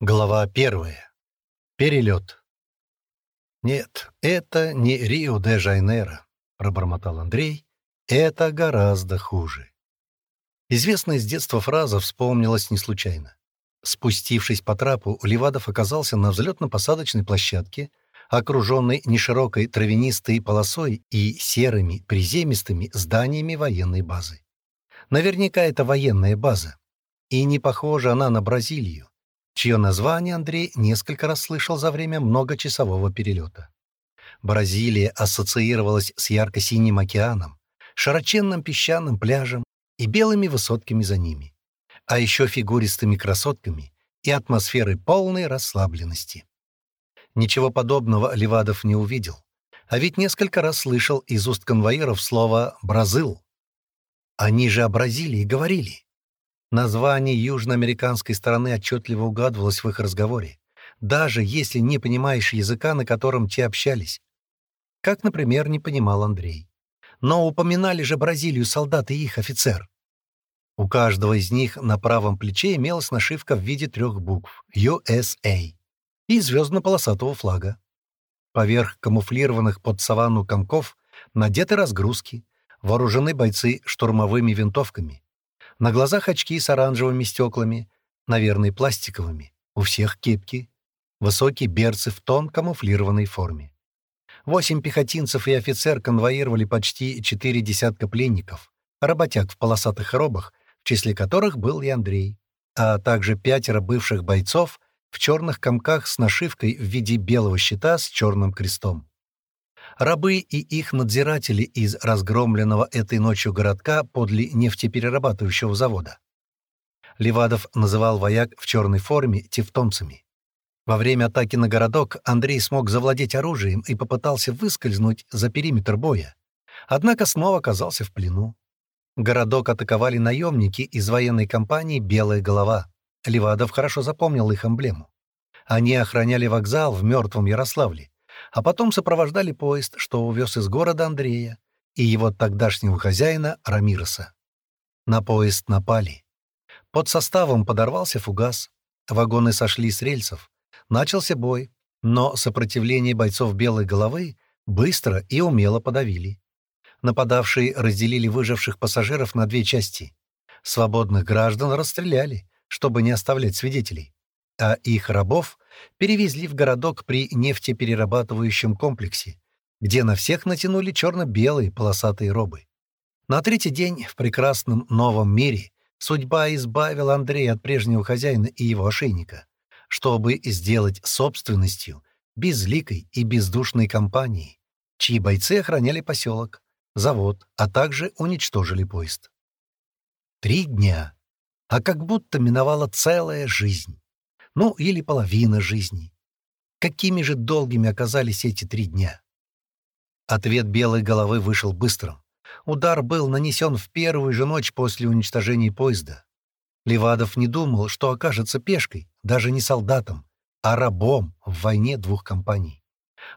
Глава первая. Перелет. «Нет, это не Рио-де-Жайнеро», — пробормотал Андрей. «Это гораздо хуже». Известная с детства фраза вспомнилась не случайно. Спустившись по трапу, Левадов оказался на взлетно-посадочной площадке, окруженной неширокой травянистой полосой и серыми приземистыми зданиями военной базы. Наверняка это военная база. И не похожа она на Бразилию чье название Андрей несколько раз слышал за время многочасового перелета. Бразилия ассоциировалась с ярко-синим океаном, широченным песчаным пляжем и белыми высотками за ними, а еще фигуристыми красотками и атмосферой полной расслабленности. Ничего подобного Левадов не увидел, а ведь несколько раз слышал из уст конвоиров слово «бразил». Они же о Бразилии говорили. Название южноамериканской стороны отчетливо угадывалось в их разговоре, даже если не понимаешь языка, на котором те общались. Как, например, не понимал Андрей. Но упоминали же Бразилию солдаты и их офицер. У каждого из них на правом плече имелась нашивка в виде трех букв USA и звездно-полосатого флага. Поверх камуфлированных под саванну комков надеты разгрузки, вооружены бойцы штурмовыми винтовками, на глазах очки с оранжевыми стеклами, наверное, пластиковыми. У всех кепки. Высокие берцы в тон камуфлированной форме. Восемь пехотинцев и офицер конвоировали почти четыре десятка пленников, работяг в полосатых робах, в числе которых был и Андрей, а также пятеро бывших бойцов в черных комках с нашивкой в виде белого щита с черным крестом. Рабы и их надзиратели из разгромленного этой ночью городка подле нефтеперерабатывающего завода. Левадов называл вояк в черной форме тевтонцами. Во время атаки на городок Андрей смог завладеть оружием и попытался выскользнуть за периметр боя. Однако снова оказался в плену. Городок атаковали наемники из военной компании «Белая голова». Левадов хорошо запомнил их эмблему. Они охраняли вокзал в мертвом Ярославле, а потом сопровождали поезд, что увез из города Андрея и его тогдашнего хозяина Рамироса. На поезд напали. Под составом подорвался фугас, вагоны сошли с рельсов, начался бой, но сопротивление бойцов Белой головы быстро и умело подавили. Нападавшие разделили выживших пассажиров на две части. Свободных граждан расстреляли, чтобы не оставлять свидетелей а их рабов перевезли в городок при нефтеперерабатывающем комплексе, где на всех натянули черно-белые полосатые робы. На третий день в прекрасном новом мире судьба избавила Андрея от прежнего хозяина и его ошейника, чтобы сделать собственностью безликой и бездушной компании, чьи бойцы охраняли поселок, завод, а также уничтожили поезд. Три дня, а как будто миновала целая жизнь. Ну, или половина жизни. Какими же долгими оказались эти три дня? Ответ белой головы вышел быстрым. Удар был нанесен в первую же ночь после уничтожения поезда. Левадов не думал, что окажется пешкой, даже не солдатом, а рабом в войне двух компаний.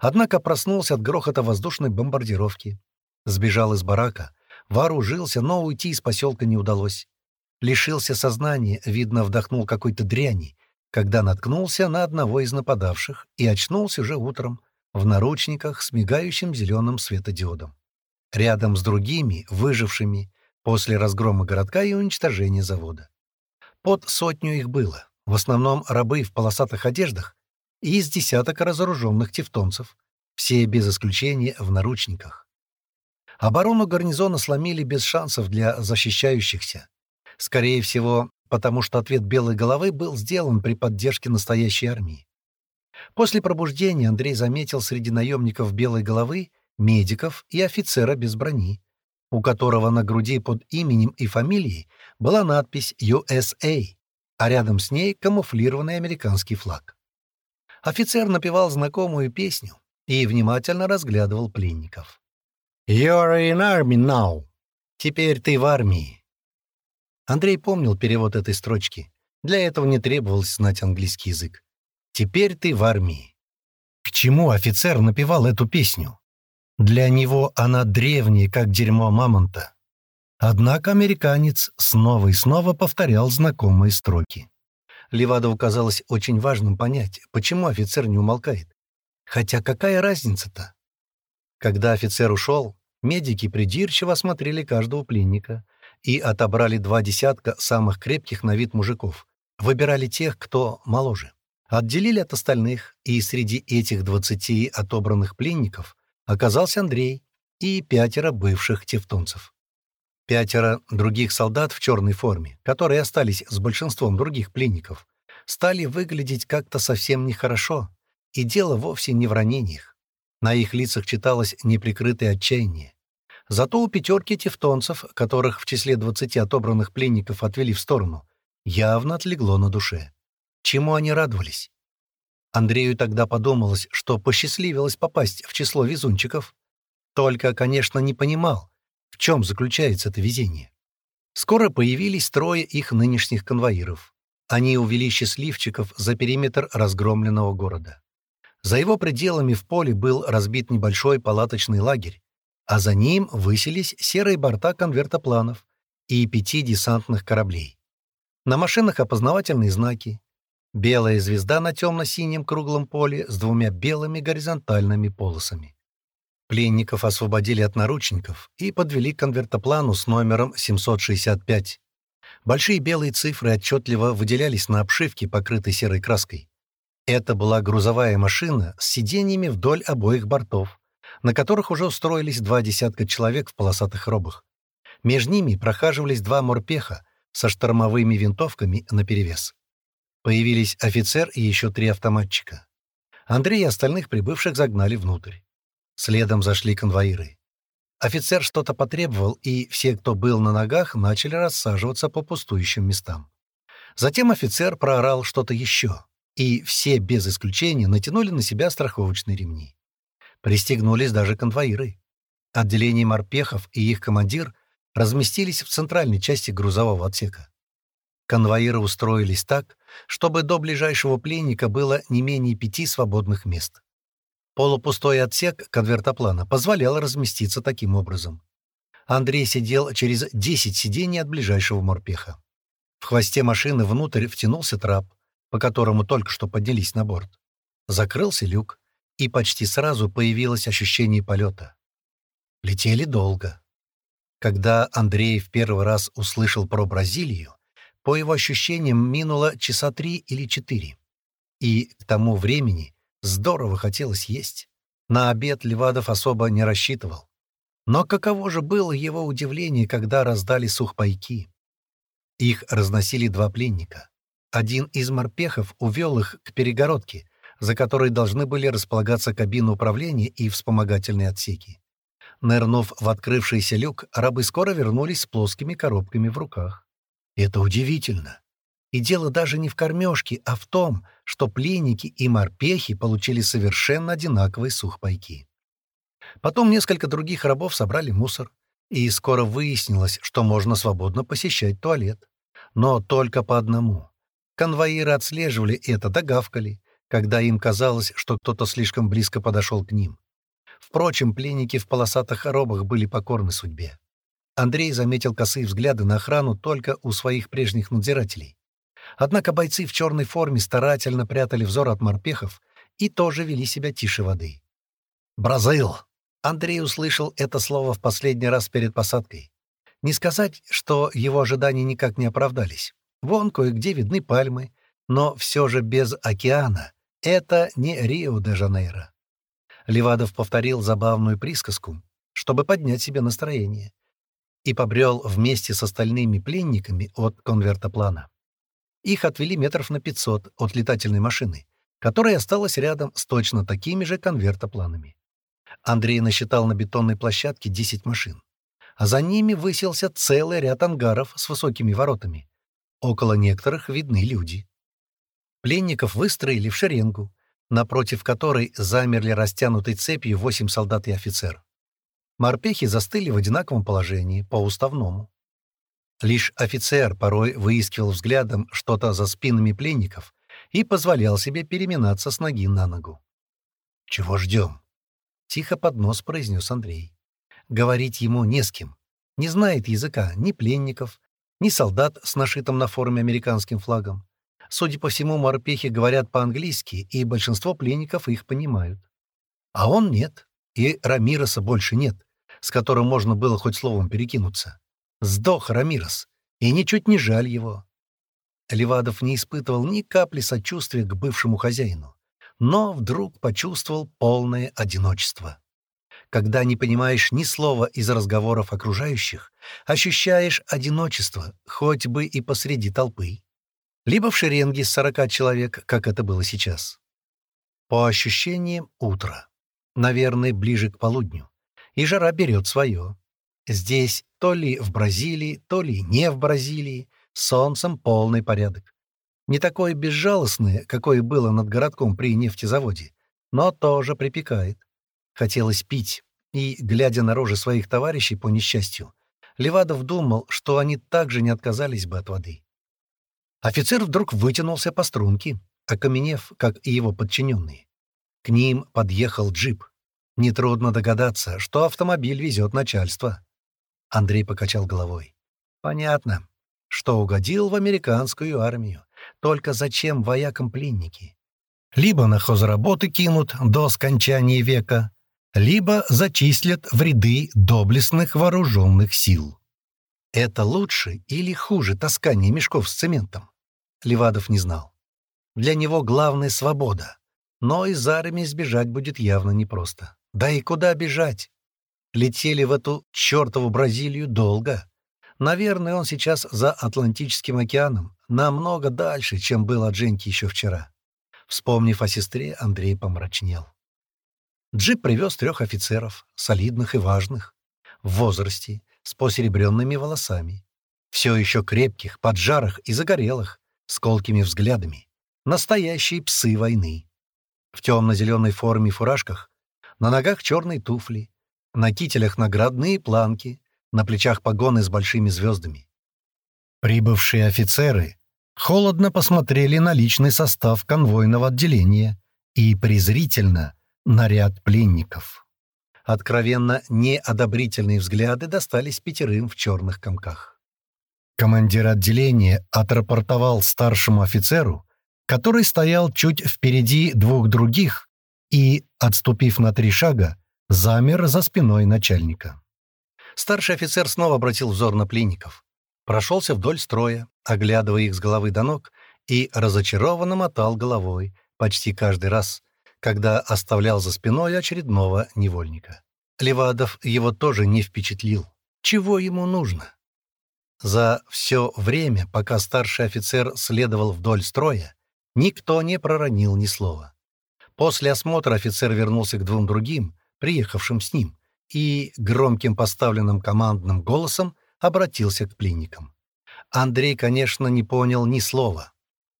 Однако проснулся от грохота воздушной бомбардировки. Сбежал из барака, вооружился, но уйти из поселка не удалось. Лишился сознания, видно, вдохнул какой-то дряни, когда наткнулся на одного из нападавших и очнулся уже утром в наручниках с мигающим зеленым светодиодом. Рядом с другими, выжившими после разгрома городка и уничтожения завода. Под сотню их было, в основном рабы в полосатых одеждах и из десяток разоруженных тевтонцев, все без исключения в наручниках. Оборону гарнизона сломили без шансов для защищающихся. Скорее всего, потому что ответ белой головы был сделан при поддержке настоящей армии. После пробуждения Андрей заметил среди наемников белой головы медиков и офицера без брони, у которого на груди под именем и фамилией была надпись USA, а рядом с ней камуфлированный американский флаг. Офицер напевал знакомую песню и внимательно разглядывал пленников. «You're in army now. Теперь ты в армии. Андрей помнил перевод этой строчки. Для этого не требовалось знать английский язык. «Теперь ты в армии». К чему офицер напевал эту песню? Для него она древняя, как дерьмо мамонта. Однако американец снова и снова повторял знакомые строки. Левадову казалось очень важным понять, почему офицер не умолкает. Хотя какая разница-то? Когда офицер ушел, медики придирчиво осмотрели каждого пленника и отобрали два десятка самых крепких на вид мужиков. Выбирали тех, кто моложе. Отделили от остальных, и среди этих двадцати отобранных пленников оказался Андрей и пятеро бывших тевтонцев. Пятеро других солдат в черной форме, которые остались с большинством других пленников, стали выглядеть как-то совсем нехорошо, и дело вовсе не в ранениях. На их лицах читалось неприкрытое отчаяние. Зато у пятерки тевтонцев, которых в числе двадцати отобранных пленников отвели в сторону, явно отлегло на душе. Чему они радовались? Андрею тогда подумалось, что посчастливилось попасть в число везунчиков. Только, конечно, не понимал, в чем заключается это везение? Скоро появились трое их нынешних конвоиров. Они увели счастливчиков за периметр разгромленного города. За его пределами в поле был разбит небольшой палаточный лагерь, а за ним высились серые борта конвертопланов и пяти десантных кораблей. На машинах опознавательные знаки. Белая звезда на темно-синем круглом поле с двумя белыми горизонтальными полосами. Пленников освободили от наручников и подвели к конвертоплану с номером 765. Большие белые цифры отчетливо выделялись на обшивке, покрытой серой краской. Это была грузовая машина с сиденьями вдоль обоих бортов, на которых уже устроились два десятка человек в полосатых робах. Между ними прохаживались два морпеха со штормовыми винтовками наперевес. Появились офицер и еще три автоматчика. Андрей и остальных прибывших загнали внутрь. Следом зашли конвоиры. Офицер что-то потребовал, и все, кто был на ногах, начали рассаживаться по пустующим местам. Затем офицер проорал что-то еще, и все без исключения натянули на себя страховочные ремни. Пристегнулись даже конвоиры. Отделение морпехов и их командир разместились в центральной части грузового отсека. Конвоиры устроились так, чтобы до ближайшего пленника было не менее пяти свободных мест. Полупустой отсек конвертоплана позволял разместиться таким образом. Андрей сидел через 10 сидений от ближайшего морпеха. В хвосте машины внутрь втянулся трап, по которому только что поднялись на борт. Закрылся люк, и почти сразу появилось ощущение полета. Летели долго. Когда Андрей в первый раз услышал про Бразилию, по его ощущениям минуло часа три или четыре. И к тому времени Здорово хотелось есть. На обед Левадов особо не рассчитывал. Но каково же было его удивление, когда раздали сухпайки. Их разносили два пленника. Один из морпехов увел их к перегородке, за которой должны были располагаться кабины управления и вспомогательные отсеки. Нырнув в открывшийся люк, рабы скоро вернулись с плоскими коробками в руках. Это удивительно. И дело даже не в кормежке, а в том, что пленники и морпехи получили совершенно одинаковые сухпайки. Потом несколько других рабов собрали мусор, и скоро выяснилось, что можно свободно посещать туалет. Но только по одному. Конвоиры отслеживали это, догавкали, когда им казалось, что кто-то слишком близко подошел к ним. Впрочем, пленники в полосатых робах были покорны судьбе. Андрей заметил косые взгляды на охрану только у своих прежних надзирателей. Однако бойцы в черной форме старательно прятали взор от морпехов и тоже вели себя тише воды. «Бразил!» Андрей услышал это слово в последний раз перед посадкой. Не сказать, что его ожидания никак не оправдались. Вон кое-где видны пальмы, но все же без океана. Это не Рио-де-Жанейро. Левадов повторил забавную присказку, чтобы поднять себе настроение, и побрел вместе с остальными пленниками от конвертоплана. Их отвели метров на 500 от летательной машины, которая осталась рядом с точно такими же конвертопланами. Андрей насчитал на бетонной площадке 10 машин, а за ними высился целый ряд ангаров с высокими воротами. Около некоторых видны люди. Пленников выстроили в шеренгу, напротив которой замерли растянутой цепью восемь солдат и офицер. Морпехи застыли в одинаковом положении, по уставному. Лишь офицер порой выискивал взглядом что-то за спинами пленников и позволял себе переминаться с ноги на ногу. «Чего ждем?» — тихо под нос произнес Андрей. Говорить ему не с кем. Не знает языка ни пленников, ни солдат с нашитым на форме американским флагом. Судя по всему, морпехи говорят по-английски, и большинство пленников их понимают. А он нет, и Рамироса больше нет, с которым можно было хоть словом перекинуться. Сдох Рамирос, и ничуть не жаль его. Левадов не испытывал ни капли сочувствия к бывшему хозяину, но вдруг почувствовал полное одиночество. Когда не понимаешь ни слова из разговоров окружающих, ощущаешь одиночество, хоть бы и посреди толпы. Либо в шеренге с сорока человек, как это было сейчас. По ощущениям, утро. Наверное, ближе к полудню. И жара берет свое. Здесь то ли в Бразилии, то ли не в Бразилии, солнцем полный порядок. Не такое безжалостное, какое было над городком при нефтезаводе, но тоже припекает. Хотелось пить, и, глядя на рожи своих товарищей по несчастью, Левадов думал, что они также не отказались бы от воды. Офицер вдруг вытянулся по струнке, окаменев, как и его подчиненные. К ним подъехал джип. Нетрудно догадаться, что автомобиль везет начальство. Андрей покачал головой. «Понятно, что угодил в американскую армию. Только зачем воякам пленники? Либо на хозработы кинут до скончания века, либо зачислят в ряды доблестных вооруженных сил. Это лучше или хуже таскания мешков с цементом? Левадов не знал. Для него главная — свобода. Но из армии сбежать будет явно непросто. Да и куда бежать? Летели в эту чертову Бразилию долго. Наверное, он сейчас за Атлантическим океаном, намного дальше, чем был от Женьки еще вчера. Вспомнив о сестре, Андрей помрачнел. Джип привез трех офицеров, солидных и важных, в возрасте, с посеребренными волосами. Все еще крепких, поджарых и загорелых, с колкими взглядами. Настоящие псы войны. В темно-зеленой форме фуражках, на ногах черные туфли, на кителях наградные планки, на плечах погоны с большими звездами. Прибывшие офицеры холодно посмотрели на личный состав конвойного отделения и презрительно на ряд пленников. Откровенно неодобрительные взгляды достались пятерым в черных комках. Командир отделения отрапортовал старшему офицеру, который стоял чуть впереди двух других и, отступив на три шага, замер за спиной начальника. Старший офицер снова обратил взор на пленников. Прошелся вдоль строя, оглядывая их с головы до ног, и разочарованно мотал головой почти каждый раз, когда оставлял за спиной очередного невольника. Левадов его тоже не впечатлил. Чего ему нужно? За все время, пока старший офицер следовал вдоль строя, никто не проронил ни слова. После осмотра офицер вернулся к двум другим, приехавшим с ним, и громким поставленным командным голосом обратился к пленникам. Андрей, конечно, не понял ни слова.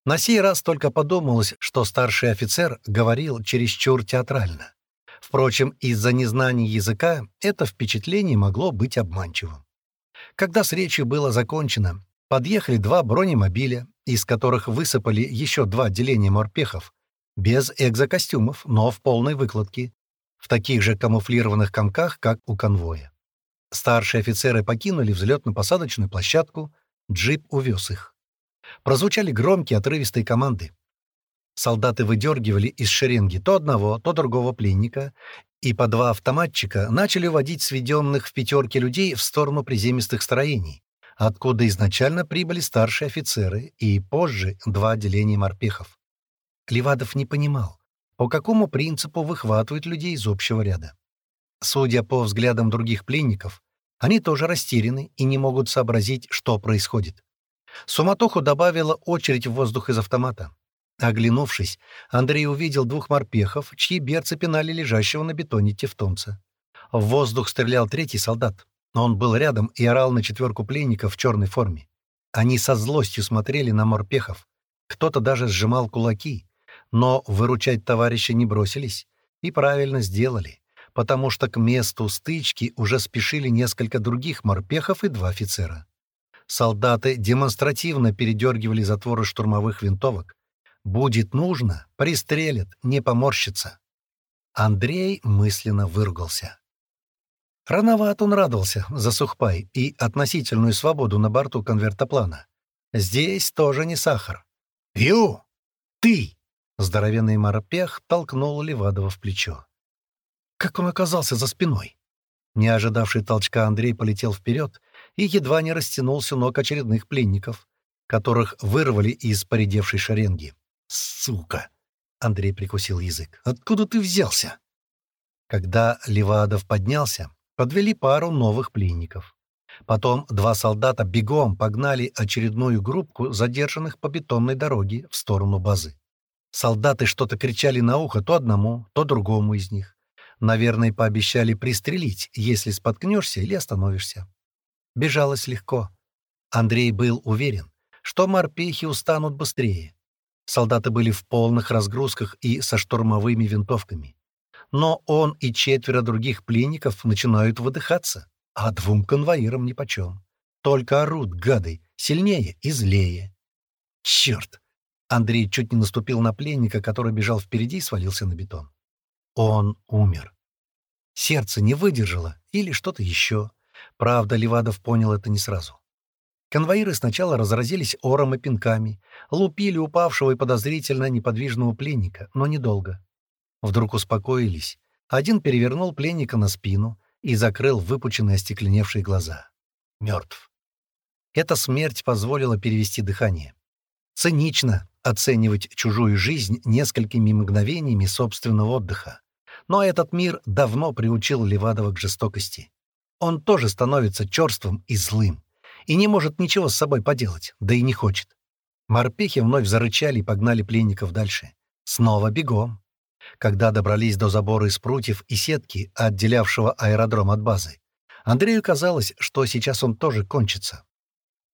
На сей раз только подумалось, что старший офицер говорил чересчур театрально. Впрочем, из-за незнания языка это впечатление могло быть обманчивым. Когда с речью было закончено, подъехали два бронемобиля, из которых высыпали еще два отделения морпехов, без экзокостюмов, но в полной выкладке, в таких же камуфлированных комках, как у конвоя. Старшие офицеры покинули взлетно-посадочную площадку, джип увез их. Прозвучали громкие отрывистые команды. Солдаты выдергивали из шеренги то одного, то другого пленника, и по два автоматчика начали водить сведенных в пятерке людей в сторону приземистых строений, откуда изначально прибыли старшие офицеры и позже два отделения морпехов. Левадов не понимал, по какому принципу выхватывают людей из общего ряда. Судя по взглядам других пленников, они тоже растеряны и не могут сообразить, что происходит. Суматоху добавила очередь в воздух из автомата. Оглянувшись, Андрей увидел двух морпехов, чьи берцы пинали лежащего на бетоне тевтонца. В воздух стрелял третий солдат. Он был рядом и орал на четверку пленников в черной форме. Они со злостью смотрели на морпехов. Кто-то даже сжимал кулаки. Но выручать товарища не бросились. И правильно сделали, потому что к месту стычки уже спешили несколько других морпехов и два офицера. Солдаты демонстративно передергивали затворы штурмовых винтовок. Будет нужно, пристрелят, не поморщится. Андрей мысленно выругался. Рановато он радовался за сухпай и относительную свободу на борту конвертоплана. Здесь тоже не сахар. «Ю! Ты!» — здоровенный морпех толкнул Левадова в плечо. Как он оказался за спиной? Не ожидавший толчка Андрей полетел вперед и едва не растянулся ног очередных пленников, которых вырвали из поредевшей шеренги. «Сука!» — Андрей прикусил язык. «Откуда ты взялся?» Когда Левадов поднялся, подвели пару новых пленников. Потом два солдата бегом погнали очередную группку задержанных по бетонной дороге в сторону базы. Солдаты что-то кричали на ухо то одному, то другому из них. Наверное, пообещали пристрелить, если споткнешься или остановишься. Бежалось легко. Андрей был уверен, что морпехи устанут быстрее. Солдаты были в полных разгрузках и со штурмовыми винтовками. Но он и четверо других пленников начинают выдыхаться, а двум конвоирам нипочем. Только орут, гады, сильнее и злее. Черт! Андрей чуть не наступил на пленника, который бежал впереди и свалился на бетон. Он умер. Сердце не выдержало или что-то еще. Правда, Левадов понял это не сразу. Конвоиры сначала разразились ором и пинками, лупили упавшего и подозрительно неподвижного пленника, но недолго. Вдруг успокоились. Один перевернул пленника на спину и закрыл выпученные остекленевшие глаза. Мертв. Эта смерть позволила перевести дыхание. Цинично оценивать чужую жизнь несколькими мгновениями собственного отдыха. Но этот мир давно приучил Левадова к жестокости. Он тоже становится черствым и злым, и не может ничего с собой поделать, да и не хочет. Морпехи вновь зарычали и погнали пленников дальше. Снова бегом. Когда добрались до забора из прутьев и сетки, отделявшего аэродром от базы, Андрею казалось, что сейчас он тоже кончится.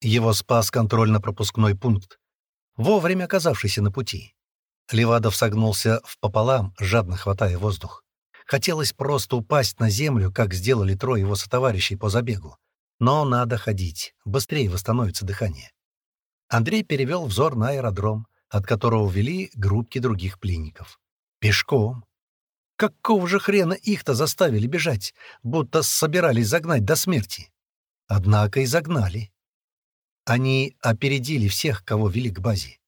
Его спас контрольно-пропускной пункт, вовремя оказавшийся на пути. Левадов согнулся в пополам, жадно хватая воздух. Хотелось просто упасть на землю, как сделали трое его сотоварищей по забегу. Но надо ходить, быстрее восстановится дыхание. Андрей перевел взор на аэродром, от которого вели группки других пленников. Пешком. Какого же хрена их-то заставили бежать, будто собирались загнать до смерти? Однако и загнали. Они опередили всех, кого вели к базе.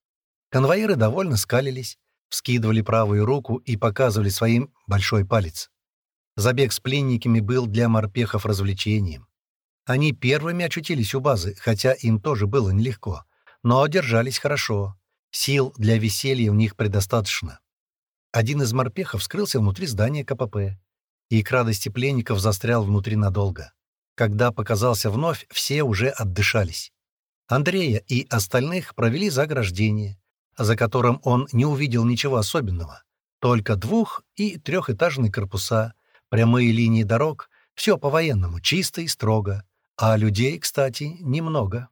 Конвоиры довольно скалились, вскидывали правую руку и показывали своим большой палец. Забег с пленниками был для морпехов развлечением. Они первыми очутились у базы, хотя им тоже было нелегко, но держались хорошо. Сил для веселья у них предостаточно. Один из морпехов скрылся внутри здания КПП, и к радости пленников застрял внутри надолго. Когда показался вновь, все уже отдышались. Андрея и остальных провели за ограждение, за которым он не увидел ничего особенного. Только двух- и трехэтажные корпуса, прямые линии дорог, все по-военному, чисто и строго. А людей, кстати, немного.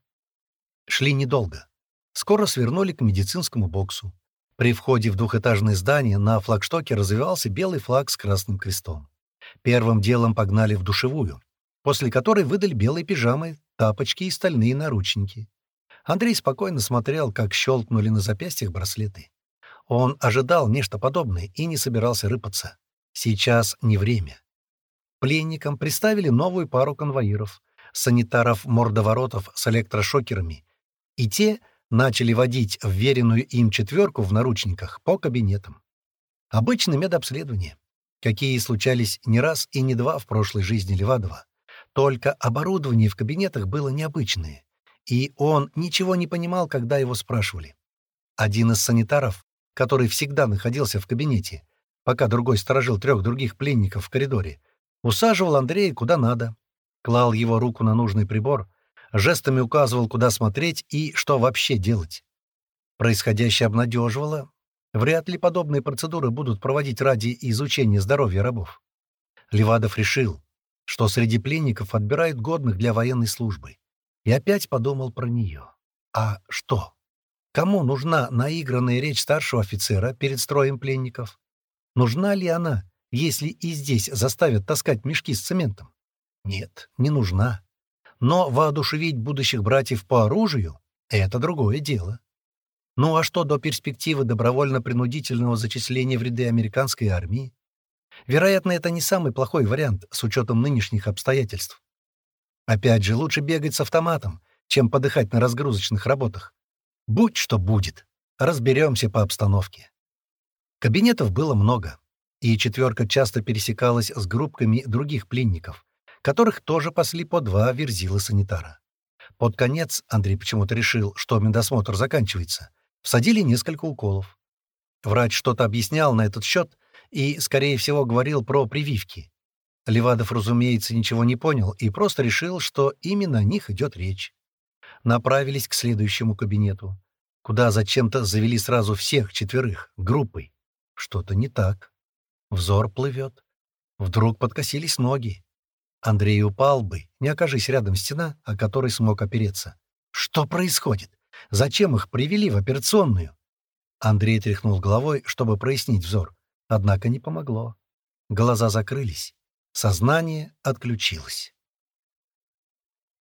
Шли недолго. Скоро свернули к медицинскому боксу. При входе в двухэтажное здание на флагштоке развивался белый флаг с красным крестом. Первым делом погнали в душевую, после которой выдали белые пижамы, тапочки и стальные наручники. Андрей спокойно смотрел, как щелкнули на запястьях браслеты. Он ожидал нечто подобное и не собирался рыпаться. Сейчас не время. Пленникам представили новую пару конвоиров, санитаров-мордоворотов с электрошокерами, и те начали водить вверенную им четверку в наручниках по кабинетам. Обычное медобследование, какие случались не раз и не два в прошлой жизни Левадова. Только оборудование в кабинетах было необычное. И он ничего не понимал, когда его спрашивали. Один из санитаров, который всегда находился в кабинете, пока другой сторожил трех других пленников в коридоре, усаживал Андрея куда надо, клал его руку на нужный прибор, жестами указывал, куда смотреть и что вообще делать. Происходящее обнадеживало. Вряд ли подобные процедуры будут проводить ради изучения здоровья рабов. Левадов решил, что среди пленников отбирают годных для военной службы. И опять подумал про нее. А что? Кому нужна наигранная речь старшего офицера перед строем пленников? Нужна ли она, если и здесь заставят таскать мешки с цементом? Нет, не нужна. Но воодушевить будущих братьев по оружию — это другое дело. Ну а что до перспективы добровольно-принудительного зачисления в ряды американской армии? Вероятно, это не самый плохой вариант с учетом нынешних обстоятельств. Опять же, лучше бегать с автоматом, чем подыхать на разгрузочных работах. Будь что будет. Разберемся по обстановке. Кабинетов было много, и четверка часто пересекалась с группками других пленников, которых тоже пасли по два верзила санитара. Под конец Андрей почему-то решил, что медосмотр заканчивается. Всадили несколько уколов. Врач что-то объяснял на этот счет и, скорее всего, говорил про прививки. Левадов, разумеется, ничего не понял и просто решил, что именно о них идет речь. Направились к следующему кабинету, куда зачем-то завели сразу всех четверых, группой. Что-то не так. Взор плывет. Вдруг подкосились ноги. Андрей упал бы, не окажись рядом стена, о которой смог опереться. Что происходит? Зачем их привели в операционную? Андрей тряхнул головой, чтобы прояснить взор. Однако не помогло. Глаза закрылись. Сознание отключилось.